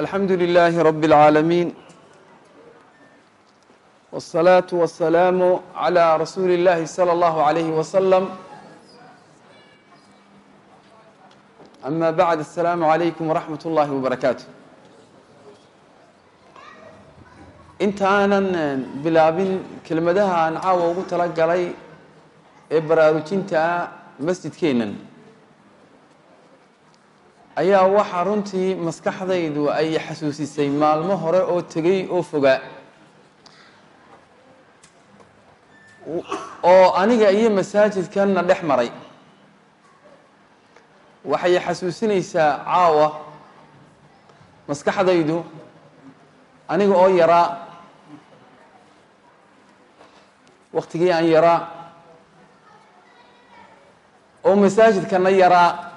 alxamdu لilaahi rab اlcaalamiin wالsalaaةu waالsalaamu عlى rasuuli اllahi slى اllahu عalayhi waslm ama bacd aلsalaamu عalaykum waraxmat اllahi wbarakaatu intaanan bilaabin kelmadaha aan caawa ugu tala galay ee baraarujinta masjidkeennan ayaa waxaa runtii maskaxdaydu ay xasuusisay maalmo hore oo tegey oo fogaa oo aniga iyo masaajidkanna dhex maray. Waxay xasuusinaysaa caawa maskaxdaydu aniga oo yaraa. Waktigii aan yaraa. Oo masaajidkana yaraa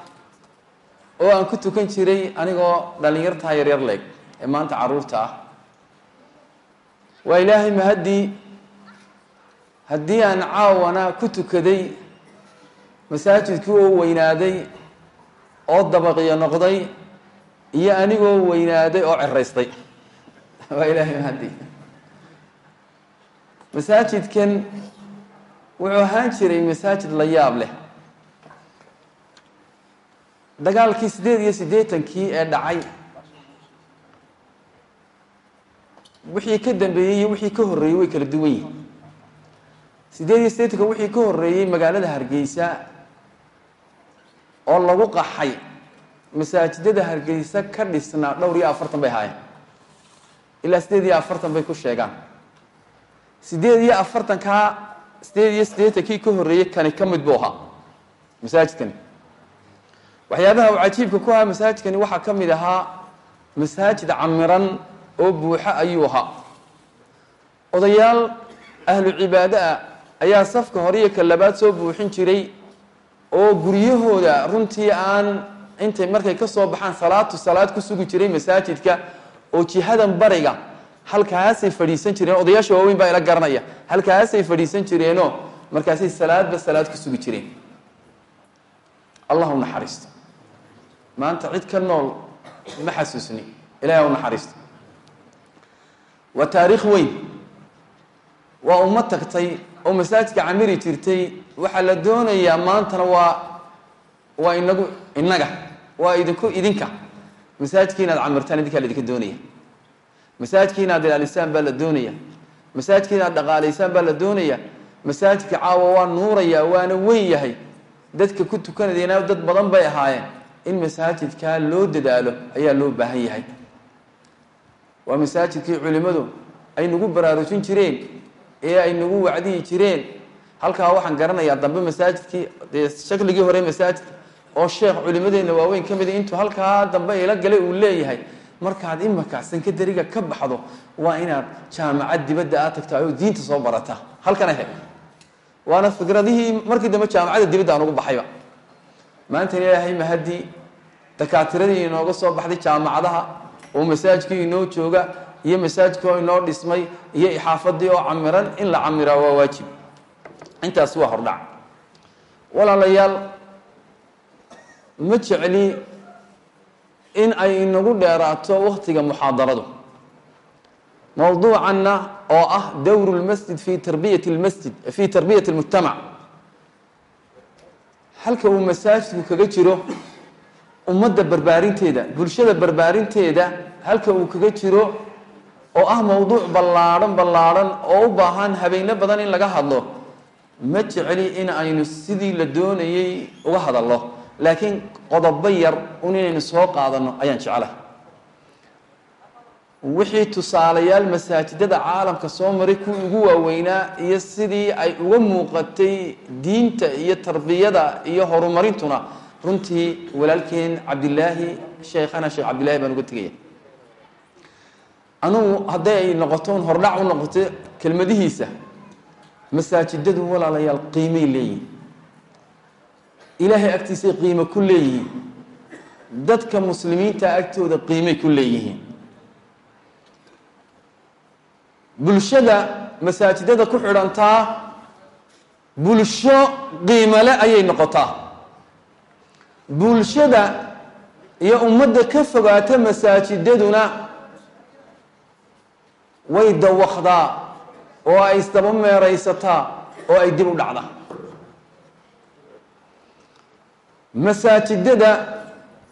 oo aan ku tukan jiray anigoo dhalinyartaa yaryar leeg ee maanta carruurta ah. Waa ilaahay mahaddii haddii aan caawana ku tukaday masaajidkii oo weynaaday oo dabaqiyo noqday iyo anigoo weynaaday oo ceraystay waa ilaahay mahaddii masaajidkan wuxuu ahaan jiray masaajid la yaab leh dagaalkii siddeed iyo siddeetankii ee dhacay. Wixii ka dambeeyey iyo wixii ka horreeyey way kala duwan yihiin siddeed iyo siddeetanka wixii ka horreeyey magaalada hargeysa oo lagu qaxay masaajidada hargeysa ka dhisnaa dhowr iyo afartan bay ahaayeen. Ilaa siddeed iyo afartan bay ku sheegaan. Siddeed iyo afartankaa siddeed iyo siddeetankii ka horreeyey kani ka mid buu ahaa masaajidkani waxyaabaha uu cajiibka ku ahaa masaajidkani waxaa ka mid ahaa masaajid camiran oo buuxa ayuu ahaa. Odayaal ahlu cibaado ah ayaa safka hore iyo ka labaad soo buuxin jiray oo guryahooda runtii aan intay markay ka soo baxaan salaatu salaad ku sugi jiray masaajidka oo jihadan bariga halkaasay fadhiisan jireen. Odayaasha waaweyn baa ila garanaya halkaasay fadhiisan jireenoo markaasay salaadba salaad ku sugi jireen. Allah naxariisto maanta cid ka nool ma xasuusni ilahay u naxariisto waa taariikh weyn. Waa ummo tagtay oo masaajidka camiri jirtay. Waxaa la doonayaa maantana waa waa inagu innaga waa idinku idinka. Masaajidkii inaad camirtaan idinkaa la doonaya. Masaajidkii inaad ilaalisaan baa la doonaya. Masaajidkii inaad dhaqaalaysaan baa la doonaya. Masaajidka caawa waa nuuraya waana weyn yahay. Dadka ku tukanayana dad badan bay ahaayeen in masaajidkaa loo dadaalo ayaa loo baahan yahay. Waa masaajidkii culimmadu ay nagu baraarujin jireen ee ay nagu wacdiyi jireen. Halkaa waxaan garanayaa dambe masaajidkii shakligii hore masaajidka oo sheekh culimadeenna waaweyn ka mida intuu halkaa dambe ila galay uu leeyahay markaad imaka sankadariga ka baxdo waa inaad jaamacad dibadda aad tagtaa oo diinta soo barata. Halkana he waana fikradihii markii dambe jaamacadda dibadda aan ugu baxayba maanta ilaahay mahadii dakaatiradii inooga soo baxday jaamacadaha oo masaajidkii inoo jooga iyo masaajidkii oo inoo dhismay iyo ixaafadii oo camiran in la camiraa waa waajib. Intaas waa hordhac. Walaalayaal ma jecli in ay inagu dheeraato waktiga muxaadaradu. Mowduucanna oo ah dowru lmasjid fi tarbiyati lmasjid fi tarbiyati lmujtamac halka uu masaajidku kaga jiro ummadda barbaarinteeda bulshada barbaarinteeda halka uu kaga jiro oo ah mowduuc ballaadhan ballaadhan oo u baahan habeeno badan in laga hadlo ma jecli in aynu sidii la doonayey uga hadalno. Laakiin qodobo yar un inaynu soo qaadano ayaan jeclahay wixii tusaalayaal masaajidada caalamka soo maray kuwii ugu waaweynaa iyo sidii ay uga muuqatay diinta iyo tarbiyada iyo horumarintuna runtii walaalkeen cabdilaahi sheekhana sheekh cabdillahi baan uga tegaya. Anugu hadday ay noqoto un hordhac u noqoto kelmadihiisa masaajidadu walaalayaal qiimay leeyihiin ilaahay agtiisay qiimo ku leeyihiin. Dadka muslimiinta agtooda qiimay ku leeyihiin bulshada masaajidada ku xidhantaa bulsho qiimale ayay noqotaa. Bulshada iyo ummadda ka fogaata masaajidaduna way dawakdaa oo ay isdaba meeraysataa oo ay dib u dhacdaa. Masaajidada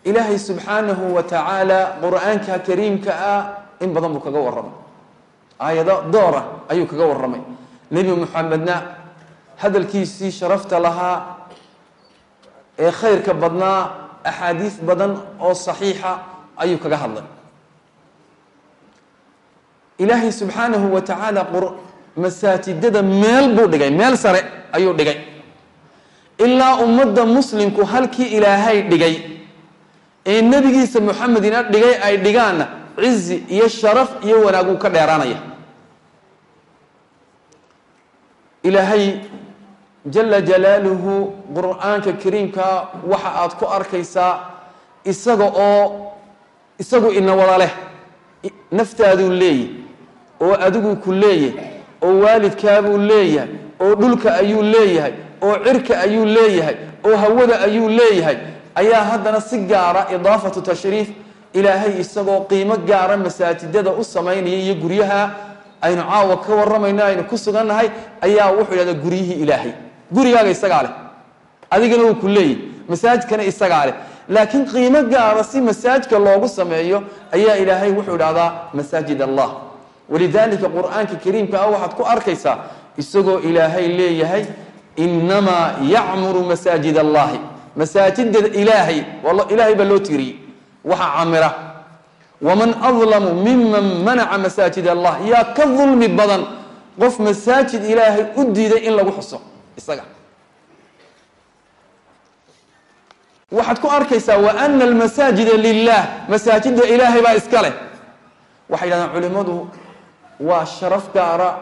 ilaahay subxaanahu wa tacaala qur'aanka kariimka ah in badan buu kaga warramay aayado doora ayuu kaga warramay. Nebi moxamedna hadalkiisii sharafta lahaa ee khayrka badnaa axaadiis badan oo saxiixa ayuu kaga hadlay. Ilaahay subxaanahu wa tacaala masaajidada meel buu dhigay meel sare ayuu dhigay. Ilaa ummadda muslimku halkii ilaahay dhigay ee nebigiisa moxamedina dhigay ay dhigaanna cizi iyo sharaf iyo wanaaguu ka dheeraanaya ilaahay jala jalaaluhu qur'aanka kariimka waxa aad ku arkaysaa isaga oo isagu ina wada leh naftaaduu leeyahy oo adigu ku leeyahay oo waalidkaabuu leeyahay oo dhulka ayuu leeyahay oo cirka ayuu leeyahay oo hawada ayuu leeyahay ayaa haddana si gaara idaafatu tashriif ilaahay isagoo qiimo gaara masaajidada u samaynaya iyo guryaha aynu caawa ka waramayno aynu ku sugannahay ayaa wuxuu yidhahdaa guryihii ilaahay. Gurigaaga isagaa leh. Adigana uu ku leeyahy. Masaajidkana isagaa leh. Laakiin qiimo gaara si masaajidka loogu sameeyo ayaa ilaahay wuxuu idhahdaa masaajid allah. Walidaalika qur'aanka kariimka ah waxaad ku arkaysaa isagoo ilaahay leeyahay inamaa yacmuru masaajid allahi. Masaajidada ilaahay ilaahay baa loo tiiriyey waxa camira waman adlamu miman manaca masaajid allah yaa ka dulmi badan qof masaajid ilaahay u diiday in lagu xuso isaga waxaad ku arkaysaa wa ana almasaajida lilah masaajida ilaahay baa iska leh waxay yidhahdaan culimmadu waa sharaf gaara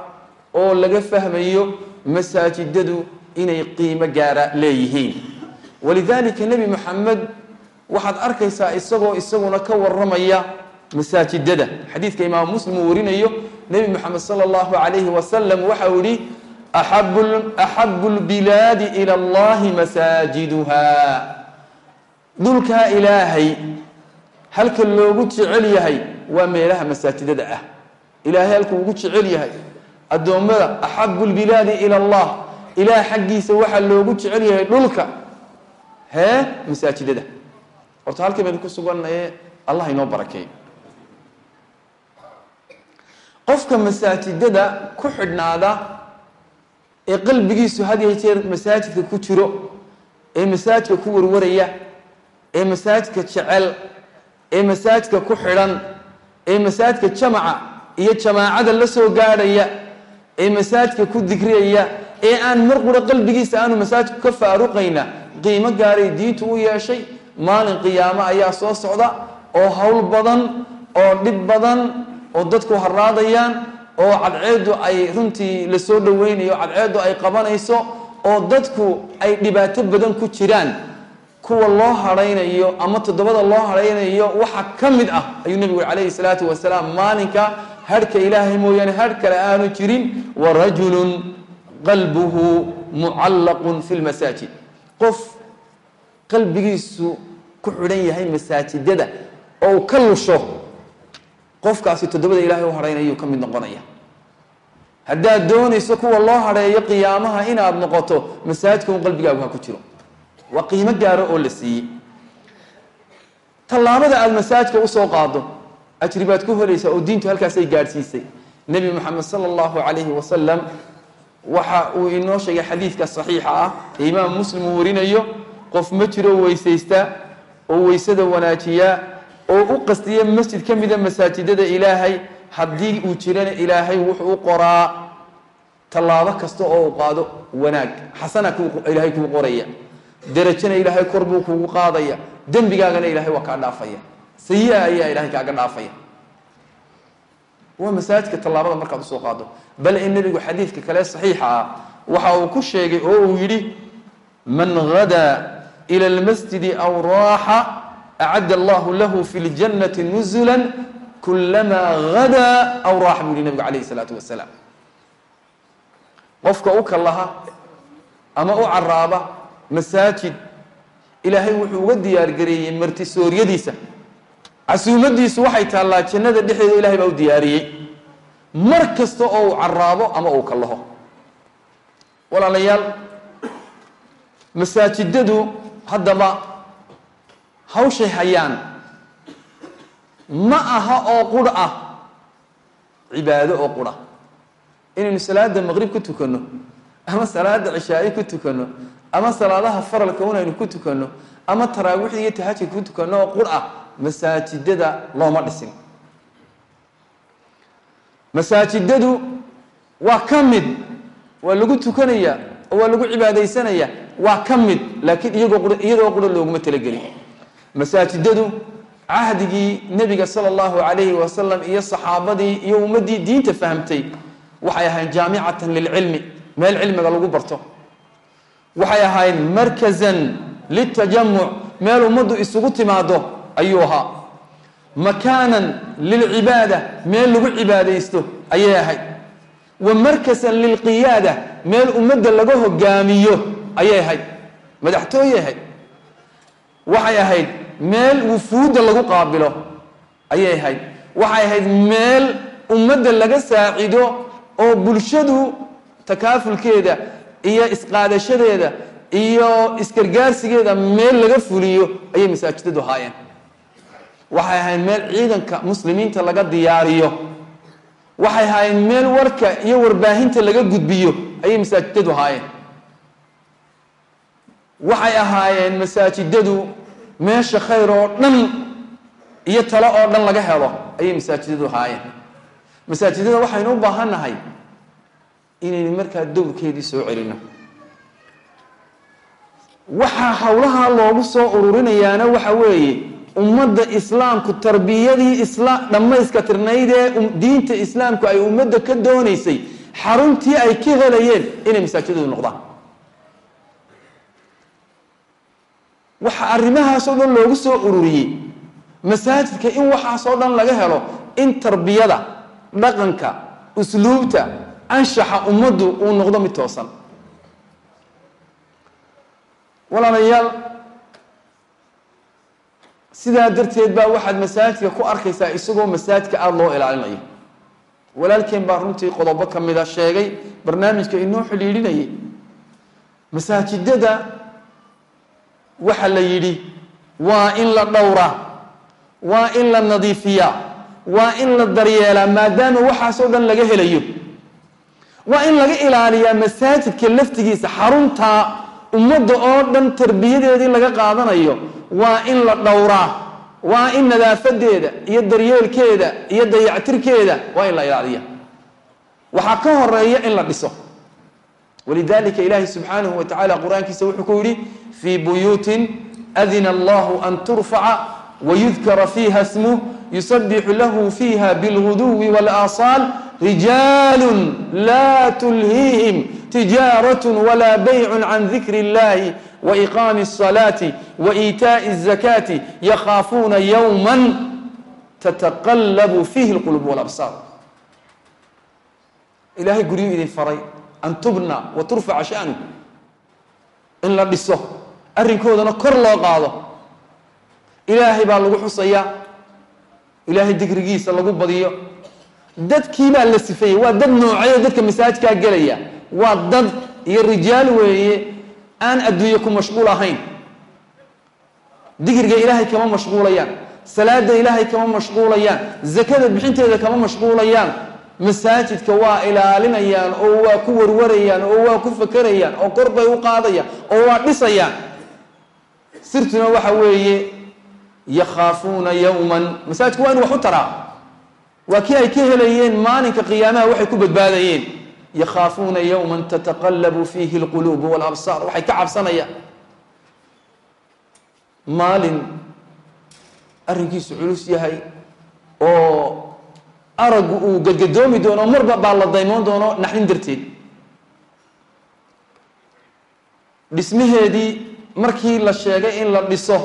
oo laga fahmayo masaajidadu inay qiimo gaara leeyihiin walidaalika nebi moxamed waxaad arkaysaa isagoo isaguna ka waramaya masaajidada. Xadiidka imaam muslim uu warinayo nebi moxamed sala allahu calayhi wasalam waxa uu yihi axabu lbilaadi ila allahi masaajiduha. Dhulkaa ilaahay halka loogu jecel yahay waa meelaha masaajidada ah. Ilaahay halkuu ugu jecel yahay addoommada axabu lbilaadi ila allah. Ilaah xaggiisa waxaa loogu jecel yahay dhulka hee masaajidada. Horta halkii baynu ku sugannaye allah inoo barakeeyo qofka masaajidada ku xidhnaada ee qalbigiisu had iyo jeer masaajidka ku jiro ee masaajidka ku warwaraya ee masaajidka jecel ee masaajidka ku xidhan ee masaajidka jamaca iyo jamaacada la soo gaadhaya ee masaajidka ku digriyaya ee aan mar qura qalbigiisa aanu masaajidku ka faaruqayna qiimo gaaray diintu u yeeshay maalin qiyaamo ayaa soo socda oo howl badan oo dhib badan oo dadku haraadayaan oo cadceedu ay runtii la soo dhoweynayo cadceedu ay qabanayso oo dadku ay dhibaato badan ku jiraan. Kuwa loo hadhaynayo ama toddobada loo hadhaynayo waxa ka mid ah ayuu nebigu yuri calayhi salaatu wasalaam maalinka hadhka ilaahay mooyaane hadh kale aanu jirin warajulun qalbuhu mucallaqun fi lmasaajid qof qalbigiisu ku xidhan yahay masaajidada oo uu ka lusho qofkaasi toddobada ilaahay u hadhaynayuu ka mid noqonaya. Haddaad doonayso kuwa loo hadheeyo qiyaamaha inaad noqoto masaajidka un qalbigaagu ha ku jiro. Waa qiimo gaaro oo la siiyey. Tallaabada aada masaajidka u soo qaado ajri baad ku helaysaa oo diintu halkaasay gaadhsiisay. Nebi moxamed sala allahu calayhi wasalam waxa uu inoo sheegay xadiidka saxiixa ah ee imaam muslim uu warinayo qof ma jiro weysaysta oo weysada wanaajiya oo u qastiya masjid ka mida masaajidada ilaahay haddii uu jirana ilaahay wuxuu u qoraa tallaabo kasta oo uu qaado wanaag. Xasana ilaahay kuu qoraya. Derajana ilaahay kor buu kugu qaadaya. Dembigaagana ilaahay waa kaa dhaafaya. Sayi-a ayaa ilaahay kaaga dhaafaya. Waa masaajidka tallaabada markaad u soo qaado. Bal in nebigu xadiidka kale saxiixa ah waxa uu ku sheegay oo uu yidhi man hadaa ila almasjidi aw raaxa acadda allahu lahu fi ljannati nuzula kulamaa hadaa aw raaxa buu yihi nebigu calayhi salaatu wasalaam qofka u kallaha ama u caraaba masaajid ilaahay wuxuu uga diyaargareeyey martisooryadiisa casuumadiisu waxay taallaa jannada dhexdeeda ilahay baa u diyaariyey mar kasta oo uu caraabo ama uu kallaho walaalayaal masaajidadu haddaba hawshay hayaan. Ma aha oo qurh ah. Cibaado oo qurha inaynu salaada maqrib ku tukanno ama salaada cishaaye ku tukanno ama salaadaha faralka un aynu ku tukanno ama taraawiixda iyo tahajudka ku tukanno oo qur ah masaajidada looma dhisin. Masaajidadu waa ka mid. Waa lagu tukanaya oo waa lagu cibaadaysanaya waa ka mid. Laakiin iyagoo iyadoo qura looguma talagelin masaajidadu cahdigii nebiga sala allahu calayhi wasalam iyo saxaabadii iyo ummaddii diinta fahamtay waxay ahayn jaamicatan lilcilmi meel cilmiga lagu barto. Waxay ahayd markazan litajamuc meel ummaddu isugu timaado ayuu ahaa. Makaanan lilcibaada meel lagu cibaadaysto ayay ahayd. Wa markasan lilqiyaada meel ummadda laga hogaamiyo ayay ahayd. Madaxtooye ahayd. Waxay ahayd meel wufuudda lagu qaabilo. Ayay ahayd. Waxay ahayd meel ummadda laga saacido oo bulshadu takaafulkeeda iyo isqaadashadeeda iyo isgargaarsigeeda meel laga fuliyo ayay masaajidadu ahaayeen. Waxay ahayd meel ciidanka muslimiinta laga diyaariyo. Waxay ahaayeen meel warka iyo warbaahinta laga gudbiyo ayay masaajidadu ahaayeen. Waxay ahaayeen masaajidadu meesha khayr oo dhan iyo talo oo dhan laga helo ayay masaajidadu ahaayeen. Masaajidada waxaynu u baahan nahay inaynu markaa dowrkeedii soo celino. Waxaa howlaha loogu soo ururinayaana waxa weeye ummadda islaamku tarbiyadii isla dhammayska tirnayd ee diinta islaamku ay ummadda ka doonaysay xaruntii ay ka helayeen inay masaajidadu noqdaan waxaa arrimahaasoo dhan loogu soo ururiyey. Masaajidka in waxaasoo dhan laga helo in tarbiyada dhaqanka usluubta anshaxa ummaddu uu noqdo mid toosan. Walaalayaal sidaa darteed baa waxaad masaajidka ku arkaysaa isagoo masaajidka aada loo ilaalinayo. Walaalkeen baa runtii qodobo ka mida sheegay barnaamijka inoo xidhiidhinayay. Masaajidada waxa la yidhi waa in la dhowraa waa in la nadiifiyaa waa in la daryeelaa maadaama waxaasoo dhan laga helayo. Waa in laga ilaaliyaa masaajidka laftigiisa xaruntaa ummadda oo dhan tarbiyadeedii laga qaadanayo. Waa in la dhowraa waa in nadaafadeeda iyo daryeelkeeda iyo dayactirkeeda waa in la ilaaliya waxaa ka horreeya in la dhiso walidalika ilaahi subxaanahu wa tacala qur-aankiisa wuxuu ku yidhi fii buyuutin adina allahu an turfaca wayudkara fiiha smuh yusabixu lahu fiiha bilguduwi wاlaasaal rijaalu laa tulhiihim tijaarat wla bayc can dikri اllahi waiqaami الصalaati waإitaءi الzakaati yakhaafuuna ywma tataqalabu fiihi اlqulub wاlabsaar ilahay guryuu idin faray an tubna wa turfaca shanu. In la dhiso arrinkoodana kor loo qaado. Ilaahay baa lagu xusayaa. Ilaahay dikrigiisa lagu badiyo. Dadkiibaa la sifeeyey. Waa dad nooceeyo dadka masaajidkaa gelaya? Waa dad iyo rijaal weeye. Aan adduunye ku mashquul ahayn. Dikriga ilaahay kama mashquulayaan. Salaada ilaahay kama mashquulayaan. Zakada bixinteeda kama mashquulayaan masaajidka waa ilaalinayaan oo waa ku warwarayaan oo waa ku fakerayaan oo kor bay u qaadayaan oo waa dhisayaan. Sirtuna waxa weeye yakhaafuuna yowman masaajidka waa inu wax u taraa. Waa kii ay ka helayeen maalinka qiyaamaha waxay ku badbaadayeen. Yakhaafuuna yowman tataqallabu fiihi alquluubu walabsaar. Waxay ka cabsanayaan. Maalin arrinkiisu culus yahay oo araggu uu gadgadoomi doono marba baa la daymoon doono naxdin darteed. Dhismaheedii markii la sheegay in la dhiso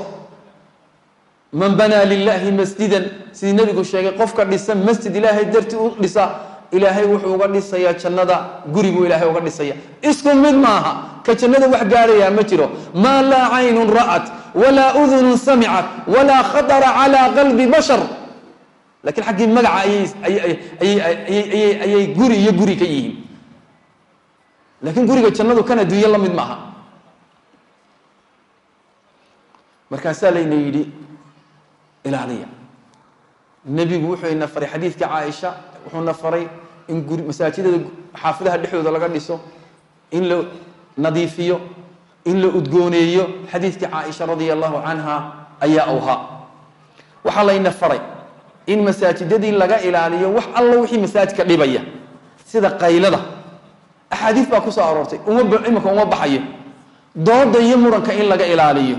man banaa lilahi masjidan sidii nebigu sheegay qofka dhisa masjid ilaahay dartii u dhisa ilaahay wuxuu uga dhisayaa jannada guri buu ilaahay uga dhisaya isku mid maaha ka jannada wax gaarayaa ma jiro. Maa laa caynun ra'at walaa udunun samicat walaa khatara calaa qalbi bashar lakiin xaggii magaca ayay guri iyo guri ka yihiin. Laakiin guriga jannadu kan adduunye la mid maaha. Markaasaa layna yidhi ilaaliya. Nebigu wuxuu ina faray xadiidka caaisha wuxuuna faray in guri masaajidada xaafidaha dhexdooda laga dhiso in la nadiifiyo in la udgooneeyo. Xadiidkii caaisha radia allahu canha ayaa awhaa. Waxaa layna faray in masaajidadii laga ilaaliyo wax alla wixii masaajidka dhibaya sida qaylada. Axaadiis baa ku soo aroortay imika uma baxayo. Dooda iyo muranka in laga ilaaliyo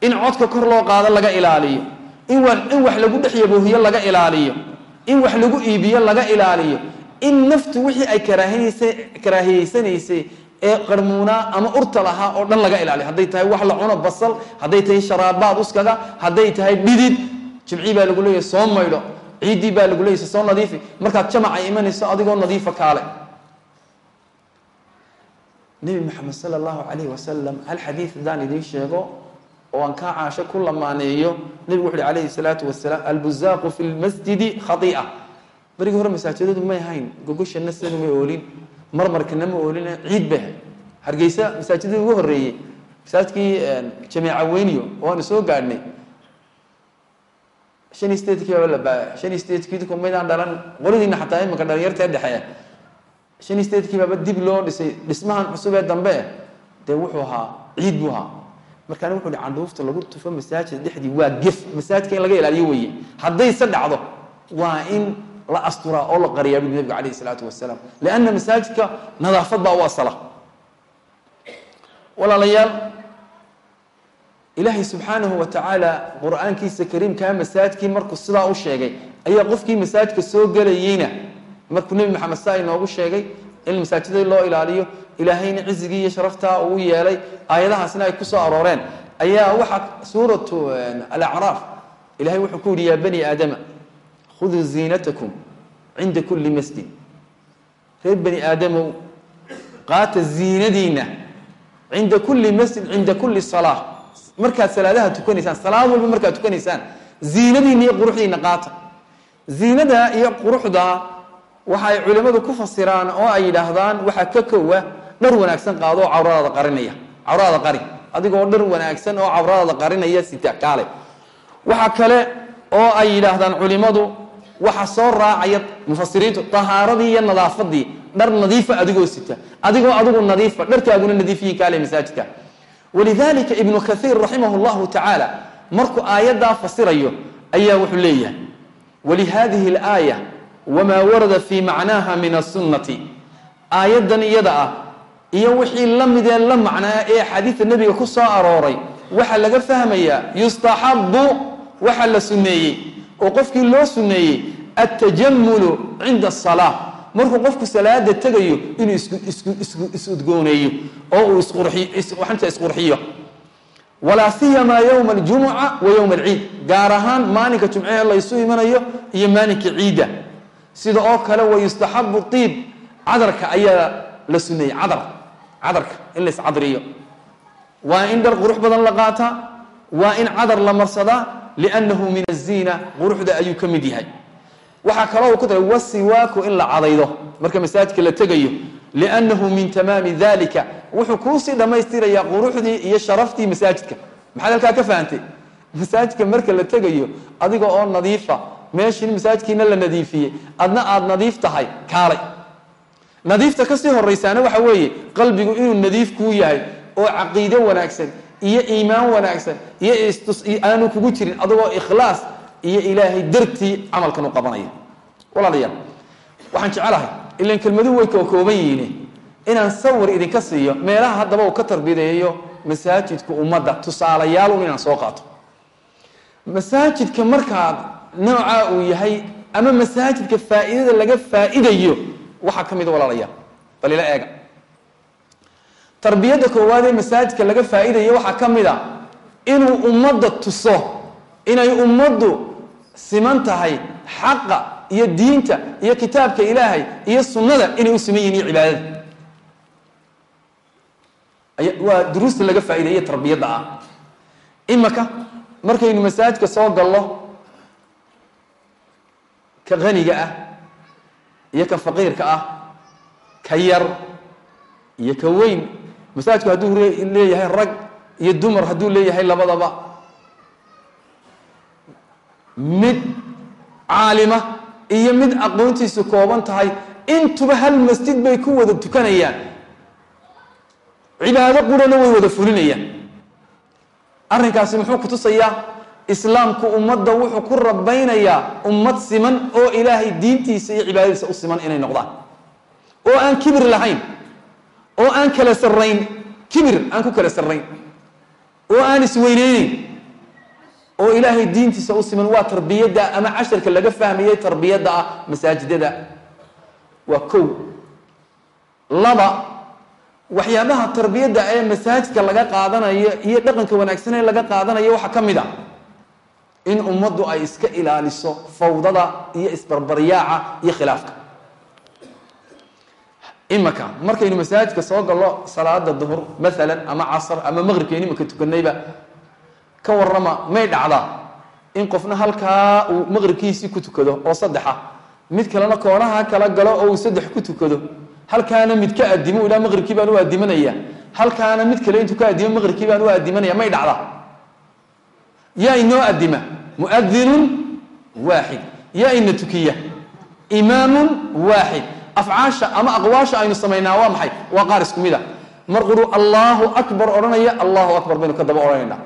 in codka kor loo qaado laga ilaaliyo in wax lagu dhex yaboohiyo laga ilaaliyo in wax lagu iibiyo laga ilaaliyo in naftu wixii ay karaahinaysa karaahiyeysanaysay ee qarmuunaa ama urta lahaa oo dhan laga ilaaliyo. Hadday tahay wax la cuno basal hadday tahay sharaabaad uskaga hadday tahay dhidid jimcii baa lagu leeyahay soo maydho. Ciiddii baa lagu leeyahay soo nadiifi. Markaad jamaca imanayso adigoo nadiifa kaale. Nebi maxamed sala allahu calayhi wasalam hal xadiid haddaan idiin sheego oo aan kaa caasho ku lamaaneeyo nebigu wuxu uhi calayhi salaatu wasalaam albuzaaqu fi lmasjidi khai'a berigii hore masaajidadu may ahayn gogoshanna sidanu may oolin marmarkana ma oolin ciid bay hargeysa masaajidadii ugu horreeyey masaajidkii jameeca weyniyo oo aanu soo gaadhnay shan statekii baaba la baaya shan statekii maydaan dhalan qoladiina xataa imanka dhalinyarta ee dhexee shan statekii baaba dib loo dhisay dhismahan cusub ee dambe dee wuxuu ahaa ciid buu ahaa. Markaana wuxu hi candhuufta lagu tufo masaajid dhexdii waa gef masaajidka in laga ilaaliyo weye haddayse dhacdo waa in la asturaa oo la qariyaa bui nabigu calayhi salaatu wasalaam lianna masaajidka nadaafad baa u asala. Walaalayaal ilaahay subxaanahu wa tacaala qur'aankiisa kariimkaa masaajidkii markuu sidaa u sheegay ayaa qofkii masaajidka soo gelayeyna. Markuu nebi maxamed saa inoogu sheegay in masaajidadii loo ilaaliyo ilaahayna cizigii iyo sharaftaa uu yeelay aayadahaasina ay ku arooreen. Ayaa waxaa suuratu alacraaf ilahay wuxuu ku yihi yaa bani aadama khuduu ziinatakum cinda kulli masjid. Reer bani aadamow qaata ziinadiina cinda kulli masjid cinda kulli salaa markaad salaadaha tukanaysaan salaad walba markaad tukanaysaan ziinadiina iyo quruxdiina qaata ziinada iyo quruxda waxa ay culimmadu ku fasiraan oo ay yidhaahdaan waxaa ka kowa dhar wanaagsan qaado oo cawradaada qarinaya. Cawradaada qari. Adigoo dhar wanaagsan oo cawradaada qarinaya sita kaale kale oo ay yidhaahdaan culimmadu waxa soo raacaya mufasiriintu tahaaradii iyo nadaafadii dhar nadiifa adigoo sita. Adigoo adigu nadiifa dharkaaguna nadiifiyin kaale masaajidka walidalika ibnu kathiir raximah llahu tacaala markuu aayaddaa fasirayo ayaa wuxuu leeyahay walihadihi alaaya wamaa warada fii macnaaha min asunnati aayaddan iyada ah iyo wixii la midee la macnaa ee xadiidka nebiga ku soo arooray waxaa laga fahmayaa yustaxabu waxa la sunneeyey oo qofkii loo sunneeyey altajamulu cinda asalaa markuu qofku salaada tegayo inuu isudgooneeyo oo uu isqurxinta isqurxiyo walaa siyamaa yowma aljumuca wa yowma alciid gaar ahaan maalinka jumcehee laysu imanayo iyo maalinka ciidda. Sida oo kale wa yustaxabu iib cadarka ayaa la suneeyey cadar cadarka in la iscadriyo waa in dhar qurux badan la qaataa waa in cadar la marsadaa liannahu min aziina quruxda ayuu ka mid yahay waxaa kaloo ku daray wasiwaaku in la cadaydo. Marka masaajidka la tegayo liannahu min tamaami dalika wuxuu kuusii dhammaystirayaa quruxdii iyo sharaftii masaajidka. Maxaad halkaa ka fahantay masaajidka marka la tegayo adiga oo nadiifa meeshii masaajidkiina la nadiifiyey adna aada nadiif tahay kaalay nadiifta ka sii horaysaana waxa weeye qalbigu inuu nadiif kuu yahay oo caqiide wanaagsan iyo iimaan wanaagsan iyo aanu kugu jirin adigoo ikhlaas iyo ilaahay dartii camalkan u qabanaya. Walaalayaal waxaan jecelahay ilan kelmaduhu way kookooban yihiin. Inaan sawir idinka siiyo meelaha haddaba uu ka tarbideeyo masaajidka ummadda. Tusaalayaalun inaan soo qaato. Masaajidka markaad noocaa uu yahay ama masaajidka faa'iidada laga faa'idayo waxaa ka mida walaalayaal. Bal ila eega. Tarbiyadda koowaad ee masaajidka laga faa'idayo waxaa ka mid a inuu ummadda tuso inay ummaddu siman tahay xaqa iyo diinta iyo kitaabka ilaahay iyo sunnada inay u siman yihiin iyo cibaadada. Waa duruusta laga faa'ideeye tarbiyadda ah. Imaka markaynu masaajidka soo gallo ka qaniga ah iyo ka faqiirka ah ka yar iyo ka weyn masaajidku hadduu leeyahay rag iyo dumar hadduu leeyahay labadaba mid caalima iyo mid aqoontiisu kooban tahay intuba hal masjid bay ku wada tukanayaan. Cibaado qurana way wada fulinayaan. Arrinkaasi muxuu kutusayaa islaamku ummadda wuxuu ku rabaynayaa ummad siman oo ilaahay diintiisa iyo cibaadadiisa u siman inay noqdaan. Oo aan kibir lahayn oo aan kala sarrayn kibir aan ku kala sarrayn. Oo aan isweyneyneyn oo ilaahay diintiisa u siman waa tarbiyadda ama casharka laga fahmayay tarbiyadda ah masaajidada. Waa kow. Laba waxyaabaha tarbiyadda ee masaajidka laga qaadanayo iyo dhaqanka wanaagsan ee laga qaadanayo waxaa ka mid a in ummaddu ay iska ilaaliso fawdada iyo isbarbaryaaca iyo khilaafka. Imaka markaynu masaajidka soo gallo salaada duhur maalan ama casr ama maqribkaynu imaka tukanayba ka warrama may dhacdaa in qofna halkaa uu maqribkiisii ku tukado oo saddexa. Mid kalena koonaha kala galo oo uu saddex ku tukado. Halkaana mid ka adimo ilaa maqribkii baan u adimanaya halkaana mid kale intuu ka adimo maqribkii baan u adimanaya may dhacdaa yaa inoo adima muadinun waaxid yaa ina tukiya imaamun waaxid afcaasha ama aqwaasha aynu samaynaa waa maxay? Waa qaar isku mid a mar quru allahu akbar odhanaya allahu akbar baynu ka daba odhanaynaa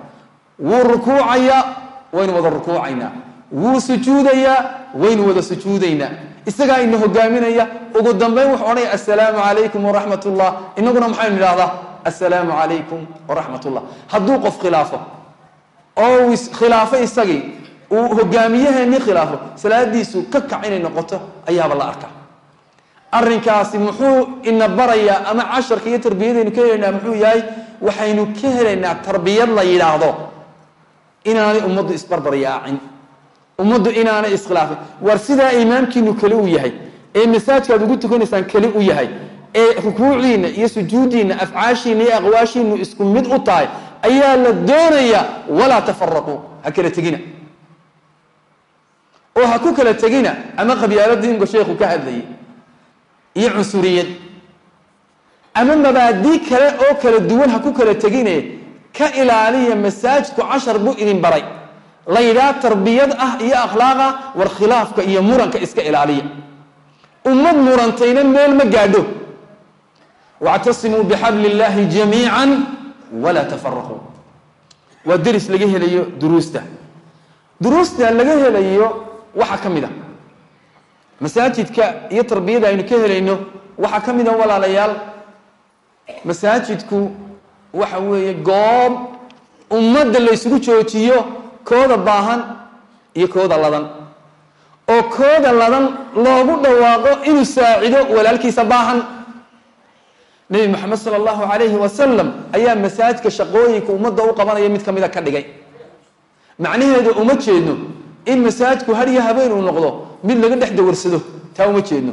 wuu rukuucayaa waynu wada rukuucaynaa wuu sujuudayaa waynu wada sujuudaynaa isagaa ina hogaaminaya ugu dambeyn wuxuu odhanaya assalaamu calaykum waraxmat ullah inaguna maxaynu idhahdaa assalaamu calaykum waraxmat ullah hadduu qof khilaafo oo khilaafo isagii uu hogaamiyaheenii khilaafo salaadiisu ka kac inay noqoto ayaaba la arkaa. Arrinkaasi muxuu ina barayaa ama casharka iyo tarbiyadaynu ka helaynaa muxuu yahay waxaynu ka helaynaa tarbiyad la yidhaahdo inaanay ummaddu isbarbaryaacin ummaddu inaanay iskhilaafin. War sidaa imaamkiinu keli u yahay ee masaajkaad ugu tukanaysaan keli u yahay ee rukuucdiinna iyo sujuuddiinna afcaashiinna iyo aqwaashiinu isku mid u tahay ayaa la doonayaa walaa tafaraquu ha kala tegina. Oo ha ku kala tegina ama qabyaaladii imka sheekhu ka hadlayay iyo cunsuriyad ama mabaadii kale oo kala duwan ha ku kala tegine ka ilaaliya masaajidku cashar buu idin baray. La yidhaha tarbiyad ah iyo akhlaaqa war khilaafka iyo muranka iska ilaaliya. Ummad murantayna meel ma gaadho. Wactasimuu bixabli illaahi jamiican walaa tafaraquu waa deris laga helayo duruusta. Duruusta laga helayo waxaa ka mid a masaajidka iyo tarbiyada aynu ka helayno waxaa ka mid a walaalayaal. Masaajidku waxa weeye goob ummadda la ysugu joojiyo kooda baahan iyo kooda ladan. Oo kooda ladan loogu dhawaaqo inuu saacido walaalkiisa baahan. Nebi moxamed sala allahu calayhi wasalam ayaa masaajidka shaqooyinka ummadda u qabanaya mid ka mida ka dhigay. Macnaheedu uma jeedno in masaajidku hariyo habeen uu noqdo mid laga dhex dawarsado. Taa uma jeedno.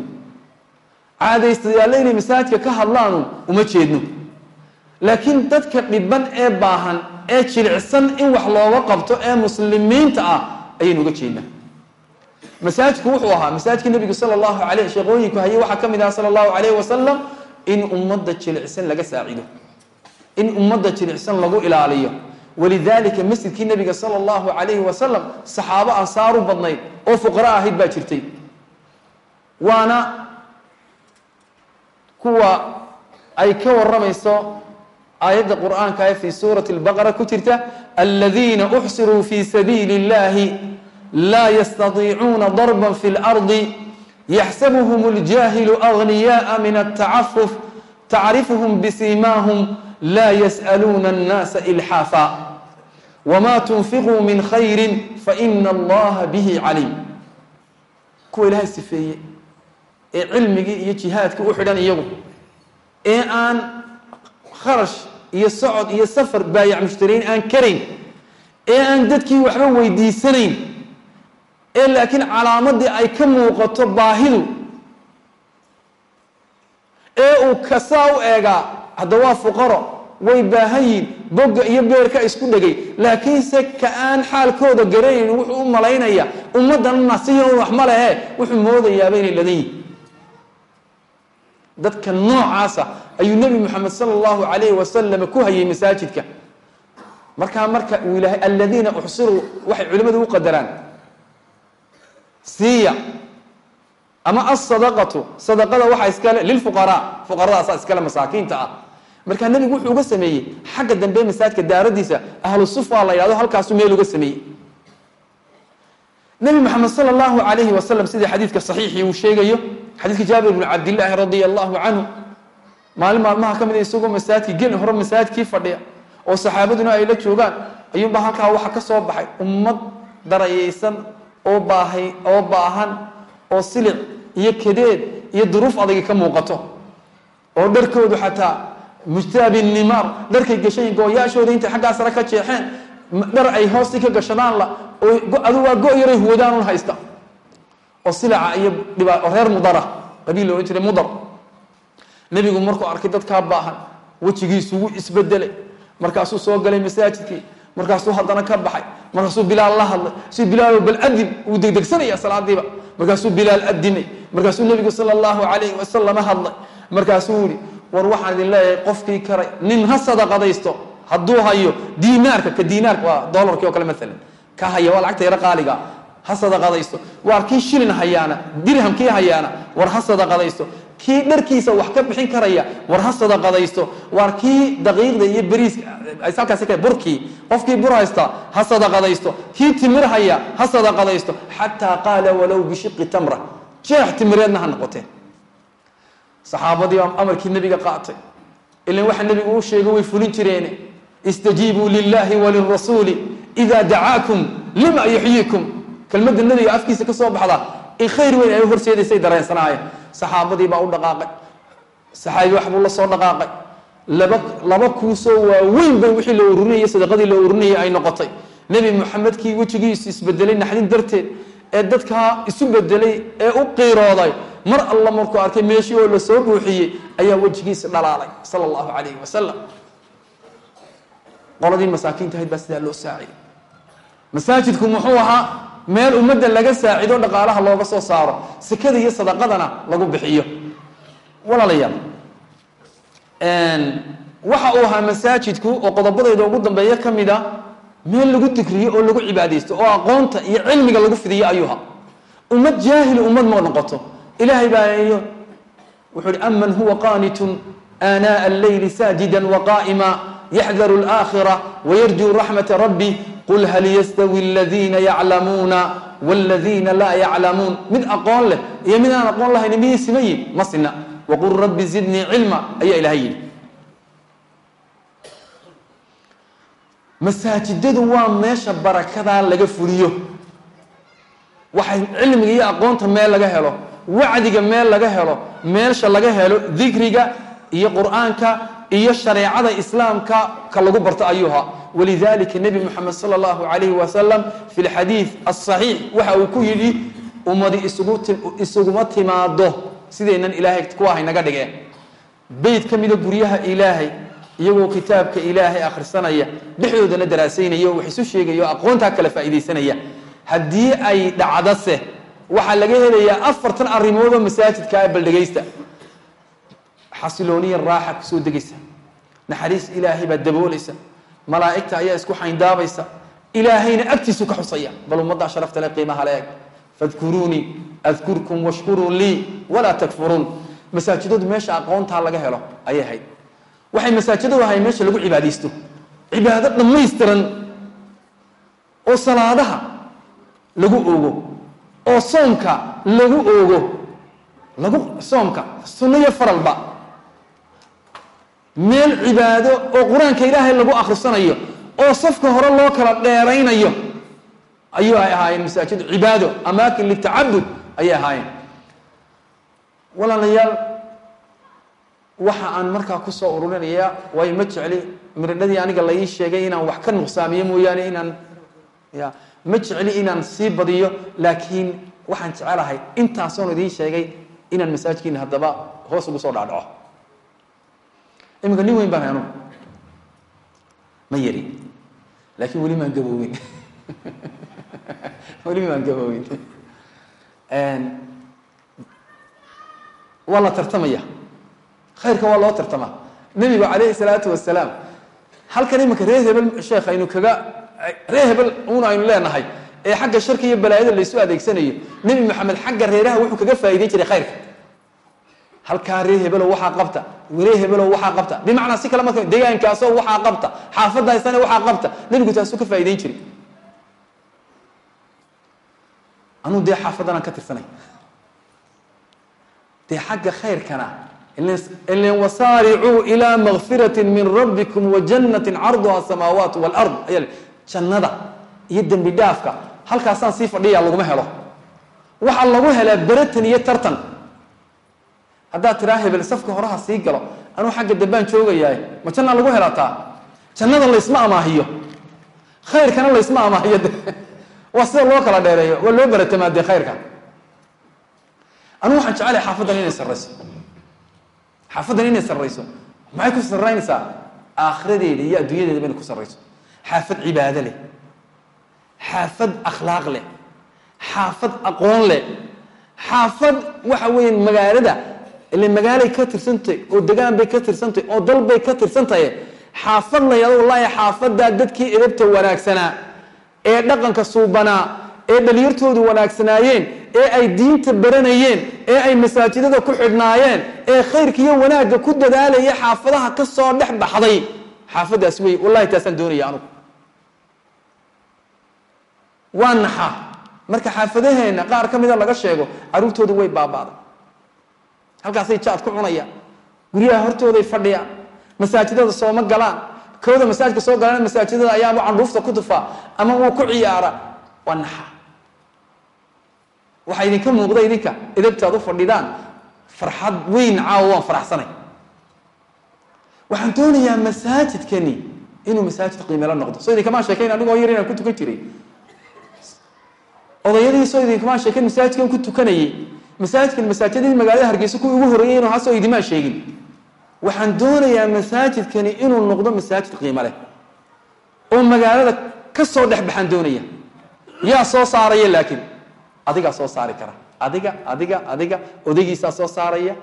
Caadaystayaalla inay masaajidka ka hadlaanu uma jeedno laakiin dadka dhiban ee baahan ee jilicsan in wax looga qabto ee muslimiinta ah ayaynu uga jeednaa masaajidku wuxuu ahaa masaajidka nebigu sala allahu alayh shaqooyinku haye waxaa ka mid aha sala allahu calayh wasalam in ummadda jilicsan laga saacido. In ummadda jilicsan lagu ilaaliyo. Walidalika masjidkii nabiga sala allahu calayhi wasalam saxaabo ansaaru badnayd oo fuqara ahayd baa jirtay. Waana kuwa ay ka waramayso aayadda qur'aanka ee fi suurati اlbaqara ku jirta aladiina uxsiruu fi sabiili اllahi laa yastadiicuuna darba fi اlardi yaxsabuhum اljahilu agniyaءa min altacafuf tacrifuhum bisimaahum laa yas'aluuna الnaasa ilxaafa wma tunfiquu min khayri faina allaha bihi caliim kuwa ilaahay sifeeye ee cilmigii iyo jihaadka u xidhan iyagu ee aan kharash iyo socod iyo safar baayac mushtariin aan karayn ee aan dadkii waxba weydiisanayn ee laakiin calaamadii ay ka muuqato baahidu ee uu kasaa u eegaa hadda waa fuqaro way baahan yihiin bogga iyo beerka isku dhegay laakiinse ka aan xaalkooda garanayn wuxuu u malaynaya ummaddan nasihin un wax ma lehe wuxuu moodayaaba inay ladan yihiin dadka noocaasa ayuu nebi moxamed sala allahu calayhi wasalam ku hayay masaajidka. Markaa marka uu ilaahay aladiina uxsiruu waxay culimmadu u qadaraan. Siiya ama asadaqatu sadaqada waxaa iskale lilfuqaraa fuqaradaasaa iskale masaakiinta ah. Markaa nebigu wuxuu uga sameeyey xagga dambe masaajidka daaradiisa ahlu la yidhahdo halkaasu meel uga sameeyey. Nebi moxamed sala allahu calayhi wasalam sidii xadiidka saxiixii uu sheegayo xadiidka jaabir bni cabdillaahi radia allahu canhu maalin maalmaha ka mid a isagoo masaajidkii geli hore masaajidkii fadhiya oo saxaabaduna ay la joogaan ayuunbaa halkaa waxa ka soo baxay ummad darayaysan oo baahay oo baahan oo silic iyo kadeed iyo duruuf adagi ka muuqato. Oo dharkoodu xataa mujtaabi nimaar dharkay gashayin gooyaashooda intay xaggaa sare ka jeexeen dhar ay hoostii ka gashadaan la oo adu waa go yaray huwadaan un haysta oo silaca iyo reer mudara qabiil la odhan jiray mudar. Nebigu markuu arkay dadkaa baahan wejigiisu wuu isbedelay. Markaasuu soo galay masaajidkii markaasuu haddana ka baxay markaasuu bilaal la hadlay si bilaal bal adin wuu degdegsanaya salaadiiba markaasuu bilaal adimay markaasuu nebigu sala allahu calayhi wasalama hadlay markaasuu yihi war waxaan idin leeyahay qofkii karay nin ha sadaqadaysto hadduu hayo diinaarka ka diinaarka waa dolarkii oo kale maalan ka haya waa lacagta yaro qaaliga ha sadaqadaysto. Waar kii shilin hayaana dirhamkii hayaana war ha sadaqadaysto. Kii dharkiisa wax ka bixin karaya war ha sadaqadaysto. Waar kii daqiiqda iyo ka burkii qofkii bur haysta ha sadaqadaysto. Kii timir haya ha sadaqadaysto. Xataa qaala walow bishiqi tamra. Jeex timireedna ha noqotee saxaabadii amarkii nebiga qaatay. Ilan waxa nebigu uu sheegay way fulin jireene. Istajiibuu lilahi walirasuuli ida dacaakum lima yuxyiikum kelmadda nebiga afkiisa ka soo baxda in khayr weyn ay horseedaysay dareensanaayeen saxaabadii baa u dhaqaaqay. Saxaabi wax la soo dhaqaaqay. Laba laba kuusoo waaweyn bay wixii la ururinayay sadaqadii la ururinayay ay noqotay. Nebi moxamedkii wejigiisu isbedelay naxdin darteed ee dadkaa isu bedelay ee u qiirooday. Mar alla markuu arkay meeshii oo la soo buuxiyey ayaa wejigiisa dhalaalay sala allahu calayhi wasalam qoladii masaakiinta ahayd baa sidaa loo saaciday masaajidku muxuu ahaa meel ummadda laga saacido dhaqaalaha looga soo saaro sekada iyo sadaqadana lagu bixiyo. Walaalayaal waxa uu ahaa masaajidku oo qodobadayda ugu dambeeya ka mid a meel lagu digriyo oo lagu cibaadaysto oo aqoonta iyo cilmiga lagu fidiyo ayuha ummad jaahil ummad ma noqoto. Ilahay baa wuxuu hi aman huwa qaanitun aanaa alleyli saajida waqaa'ima yaxdaru alaakhira wayarjuu raxmata rabbi qul hal yastawi aladiina yaclamuuna waladiina laa yaclamuun mid aqoon leh iyo mid aan aqoon lahayn miyay sima yihiin ma sina waqul rabbi zidnii cilma ayaa ilahay yidhi masaajidadu waa meesha barakadaa laga fuliyo. Waxay cilmiga iyo aqoonta meel laga helo wacdiga meel laga helo meelsha laga helo dikriga iyo qur'aanka iyo shareecada islaamka ka lagu barto ayuha. Walidalika nebi moxamed sala allahu calayhi wasalam fi lxadiid asaxiix waxa uu ku yidhi ummadi isuguma timaado sidaynan ilaahay kuwa haynaga dhigeen beyt ka mida guryaha ilaahay iyagoo kitaabka ilaahay akhrisanaya dhexdoodana daraasaynaya oo wax isu sheegaya oo aqoontaa kala faa'iidaysanaya. Haddii ay dhacdase waxaa laga helayaa afartan arrimoodoo masaajidkaa baldhegaysta xasilooniya raaxa ku soo degaysa. Naxariis ilaahay baa daboolaysa malaa'igta ayaa isku xayndaabaysa ilaahayna agtiisu ka xusaya. Bal ummaddaa sharafta le qiimaha leeg fadkuruunii adkurkum washkuruu lii walaa takfuruun masaajidadu meesha aqoontaa laga helo ayay ahayd. Waxay masaajidadu ahay meesha lagu cibaadaysto. Cibaado dhammaystiran oo salaadaha lagu ogo oo soomka lagu ogo lagu soomka sunno faralba meel cibaado oo qur'aanka ilaahay lagu akhrisanayo oo safka hore loo kala dheeraynayo ayuu ay ahaayeen masaajidu cibaado amaakin litacabud ayay ahaayeen walaalayaal waxa aan markaa ku soo ururinaya waayo ma jecli miradhadii aniga la sheegay inaan wax ka nuqsaamiyo mooyaane inaan ya ma jecli inaan sii badiyo laakiin waxaan jecelahay intaasoon idiin sheegay inaan masaajkiina haddaba hoos ugu soo dhaadhaco iminka nin weyn baan anugu ma yari. Laakiin weli maan gaboowin weli maan gaboowin waa la tartamaya. Khayrka waa loo tartamaa nebigu calayhi salaatu wasalaam halkan iminka reer hebel sheekh aynu kaga reer hebel un aynu leenahay ee xagga sharka iyo balaayada laysu adeegsanayo nebi maxamed xagga reeraha wuxuu kaga faa'idayn jiray khayrka halkaa reer hebelow waxaa qabta. Reer hebelow waxaa qabta. Bimacnaa si kale marka deegaankaasoo waxaa qabta. Xaafadda haysane waxaa qabta. Nebigu taasuu ka faa'idayn jiray. Anuu dee xaafaddanaan ka tirsanay. Dee xagga khayrkana ilen wasaaricuu ilaa makfirati min rabbikum wajannati carduha asamaawaat walard ayaa jannada iyo dembi dhaafka halkaasaan sii fadhiyaa laguma helo. Waxaa lagu helaa beratan iyo tartan haddaad tiraa hebel safka horaha sii galo. Anuu xagga dambaan joogayahay. Ma jannaa lagu helataa jannada laysma amaahiyo. Khayrkana laysma amaahiyo. Waa sida loo kala dheereeyo. Waa loo beratamaa dee khayrka? Anugu waxaan jecelahay xaafaddan inay sarrayso. Xaafaddan inay sarrayso. Maxay ku sarraynaysaa? Aakhiradeeda iyo adduunyadeeda bayna ku sarrayso. Xaafad cibaado leh. Xaafad akhlaaq leh. Xaafad aqoon leh. Xaafad waxa weeye magaalada ile magaalay ka tirsantay oo degaan bay ka tirsantay oo dal bay ka tirsantaye xaafad la yado wallaahi xaafadaa dadkii edabta wanaagsanaa ee dhaqanka suubanaa ee dhalinyartoodu wanaagsanaayeen ee ay diinta baranayeen ee ay masaajidada ku xidhnaayeen ee khayrka iyo wanaagga ku dadaalaya xaafadaha ka soo dhex baxday. Xaafadaas wey wallahi taasaan doonaya anugu. Waa naxa. Marka xaafadaheenna qaar ka mida laga sheego carruurtoodu way baaba'day halkaasay jaad ku cunayaan guryaha hortooday fadhiyaan masaajidada sooma galaan. Kooda masaajidka soo galaan masaajidada ayaama candhuufta ku tufaa ama wuu ku ciyaara. Waa naxa. Waxaa idinka muuqda idinka. Edabtaad u fadhidaan. Farxad weyn caawo waan faraxsanay. Waxaan doonayaa masaajidkani inuu masaajid qiimelo noqdo. Soo idinkamaan sheekayn anigoo yar inaan ku tukan jiray. Odayadii soo idinkamaan sheekayn masaajidkan ku tukanayay masaajidkan masaajidadii magaalada hargeysa kuwii ugu horreeyay inuu hasoo idimaan sheegin. Waxaan doonayaa masaajidkani inuu noqdo masaajid qiimo leh. Oo magaalada ka soo dhex baxaan doonaya. Yaa soo saaraya laakiin adigaa soo saari kara. Adiga adiga adiga odaygiisaa soo saaraya.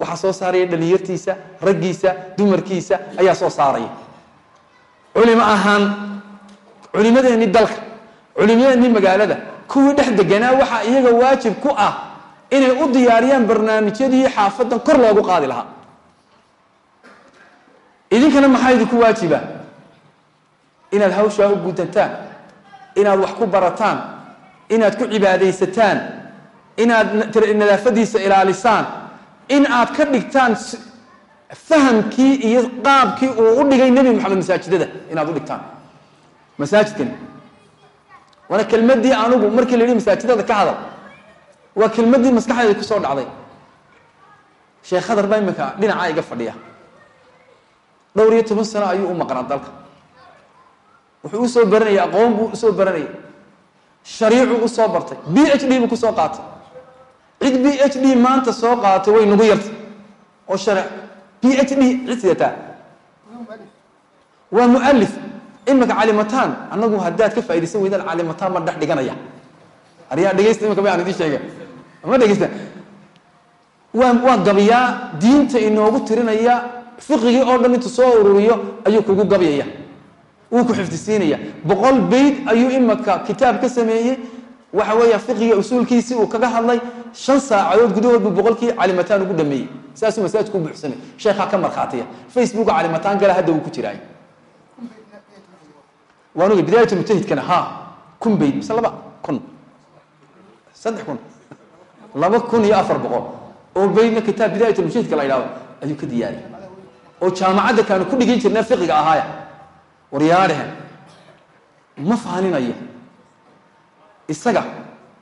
Waxaa soo saaraya dhalinyartiisa raggiisa dumarkiisa ayaa soo saaraya. Culimo ahaan culimadeennii dalka culimadeennii magaalada kuwii dhex deganaa waxaa iyaga waajib ku ah inay u diyaariyaan barnaamijyadii xaafadan kor loogu qaadi lahaa. Idinkana maxaa idinku waajiba? Inaad hawshaa u gudantaan inaad wax ku barataan inaad ku cibaadaysataan inaad nadaafadiisa ilaalisaan in aad ka dhigtaan fahamkii iyo qaabkii uu u dhigay nebi moxamed masaajidada inaad u dhigtaan. Masaajidkani waana kelmadii anugu markii la yidhi masaajidada ka hadal. Waa kelmadii maskaxdeeda ku soo dhacday. Sheekh khadar baa iminka dhinacaa iga fadhiya. Dhowr iyo toban sano ayuu u maqnaa dalka. Wuxuu u soo baranayay aqoon buu u soo baranayay. Shariicuu u soo bartay. B h d buu ku soo qaatay. Cid b h d maanta soo qaatay way nagu yartay. Oo shar b h d cid sidataa waa mualif imika calimataan anagu haddaad ka faa'idaysan weydaan calimataan ma dhex dhiganaya. Aryaa dhegaysta imika bayaan idiin sheege ma dhegaysta. Waa waa gabiyaa diinta inoogu tirinaya fiqigii oo dhan intuu soo ururiyo ayuu kugu gabyaya wuu ku xifdisiinaya. Boqol bayd ayuu imika kitaab ka sameeyey. Waxa weeya fiqiga usuulkiisii uu kaga hadlay shan saacadood gudahood buu boqolkii calimataan ugu dhameeyey. Saasuu masaajidku buuxsanay. Sheekhaa ka markhaatiya. Facebooka calimataan gala hadda wuu ku jiraay waan oga bidaayat mujtahidkana ha kun bayd mise laba kun. Saddex kun. Laba kun iyo afar boqol. Oo baydna kitaab bidaayat mujtahidka la yidhahdo ayuu ka diyaariyay oo jaamacadda kaanu ku dhigin jirnay fiqiga ahaaya waryaadhehen ma faaninayo isaga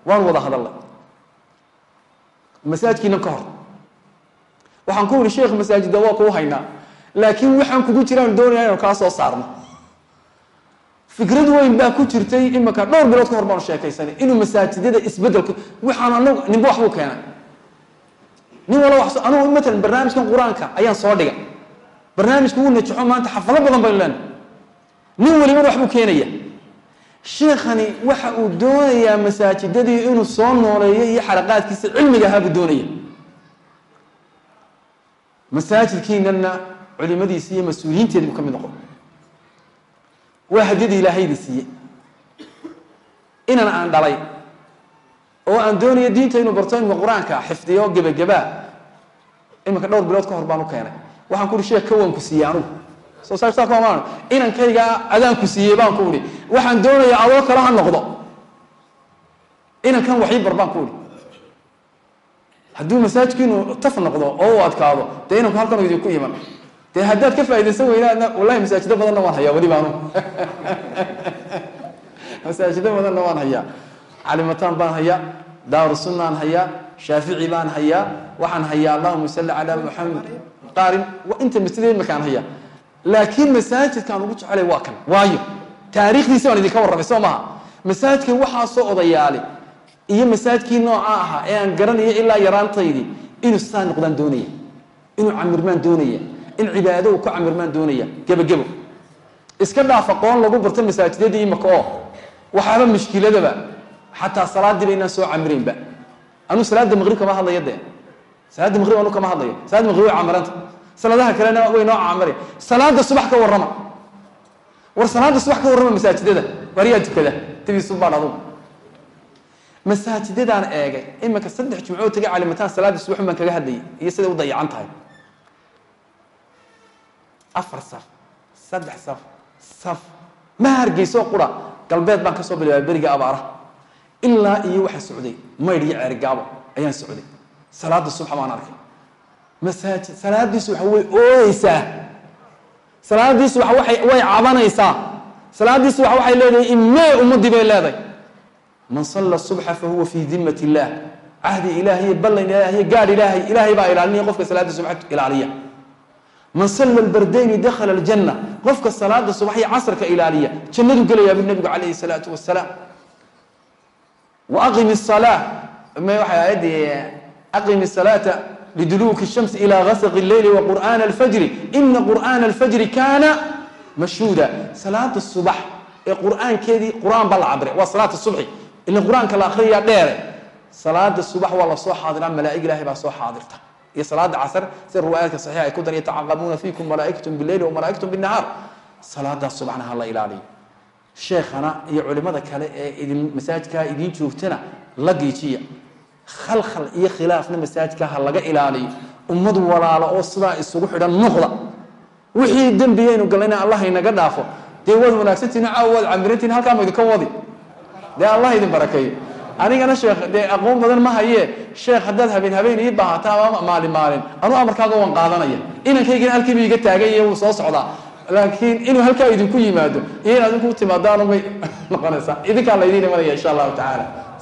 waan wada hadalnay masaajkiina ka hor. Waxaan ku yihi sheekh masaajidda waa kuu haynaa. Laakiin waxaan kugu jiraan doonaya inanu kaa soo saarno fikrad weyn baa ku jirtay imaka dhowr bilood ka hor baanu sheekaysanay inuu masaajidada isbedelku waxaan anagu ninba waxbuu keenay. Nin wala anugu matalan barnaamijkan qur'aanka ayaan soo dhigay. Barnaamijku wuu najaxo maanta xafado badan baynu leenahay nin walibana waxbuu keenaya. Sheekhani waxa uu doonayaa masaajidadii inuu soo nooleeyo iyo xalaqaadkiisa cilmiga ahaa buu doonaya masaajidkiinana culimadiisi iyo mas'uuliyiinteedi buu ka mid noqon waa hadyadii ilaahaydi siiyey inan aan dhalay. Oo aan doonayo diinta inuu barto imika qur'aanka xifdiyo gebagabaa iminka dhowr bilood ka hor baan u keenay. Waxaan ku uhi sheekh ka waan ku siiyey anugu soo saartaa kumaan inankaygaa adaan ku siiyey baan ku uhi waxaan doonayaa adoo kale ha noqdo. Inankan waxii bar baan ku uhi hadduu masaajidkiinu taf noqdo oo u adkaado dee inanku halkan idinku iman dee haddaad ka faa'idaysan weynaadna wallahi masaajido badanna waan hayaa weliba anu masaajido badanna waan hayaa. Calimataan baan hayaa daaru sunnaan hayaa shaafici baan hayaa waxaan hayaa allahuma salli calaa muxamed qaarin inta masjida imakaan hayaa. Laakiin masaajidkaan ugu jecelay waa kan waayo. Taariikhdiisi baan idinka warramay soo maha masaajidkan waxaa soo odayaali iyo masaajidkii nooca ahaa ee aan garanayo ilaa yaraantaydii inuu saa noqdaan doonaya inuu camirmaan doonaya in cibaado ku camirmaan doonaya gebagebo. Iska dhaaf aqoon lagu barta masaajidadii imaka oo. Waxaaba mushkiladaba xataa salaadiiba inaan soo camiraynba anuu salaada maqrib kama hadlayo dee. Salaada maqrib anu kama hadlayo. Salaada maqrib way camiranta salaadaha kalena way noo camira salaada subax ka warrama. War salaada subax ka warrama masaajidada waryaa tukada tibiisubaadh adugu. Masaajidadaan eegay. Iminka saddex jimcood taga calimataan salaada subaxun baan kaga hadlayay. Iyo siday u dayacan tahay afar saf saddex saf saf. Ma hargeysoo qura galbeed baan ka soo bilaabay beriga abaaraha ilaa iyo waxaa socday maydh iyo ceergaabo ayaan socday. Salaada subxa baan arkay. Masaajid salaadiisu waxa way ooyeysaa. Salaadiisu wa waay way cabanaysaa. Salaadiisu waxa waxay leedahay imee ummadii bay leedahay. Man salla subxa fa huwa fii dimat illah cahdi ilaahiy ballan ilaahiy gaadh ilaahay ilaahay baa ilaalinaya qofka salaada subxa ilaaliya man salla albardayni dakhala aljanna. Qofka salaada subax iyo casrka ilaaliya jannadu gelayaa nabigu calayhi salaatu wasalaam wa aqimi salaa ma waxay aayadii aqimi salaata liduluuki shamsi ilaa gasaqi lleyli wa qur'aana alfajri. Ina qur'aana alfajri kaana mashhuuda. Salaada subax ee qur'aankeedii qur'aan baa la cabiray waa salaata subxi. Ila qur'aanka la akhriyaa dheere. Salaada subax waa la soo xaadiraa malaa'ig ilaahay baa soo xaadirta iyo salaada casr sida riwaayaadka saxiixa ay ku dan yatacaqabuuna fiikum malaa'ikatun bileyli wamalaa'ikatun binnahaar. Salaadaas subaxna ha la ilaaliyo. Sheekhana iyo culimada kale ee idin masaajidkaa idiin joogtana la giijiya khalkhal iyo khilaafna masaajidka ha laga ilaaliyo. Ummad walaalo oo sidaa isugu xidhan noqda wixii dembigaynu gallayna allah inaga dhaafo. Dee waad wanaagsantihin caawa waad camirantihin halkaa ma idinka wadi. Dee allah idin barakeeyo anigana sheekh dee aqoon badan ma hayee sheekh haddaad habeen habeen ii baahata ama maalin maalin. Anuu amarkaaga waan qaadanaya. Inankaygana halkiiba iga taagan yahe wuu soo socdaa. Laakiin inuu halkaa idinku yimaado iyo inaad idinku timaadaanumay noqonaysaa idinkaa laydin imanaya insha allahu tacaala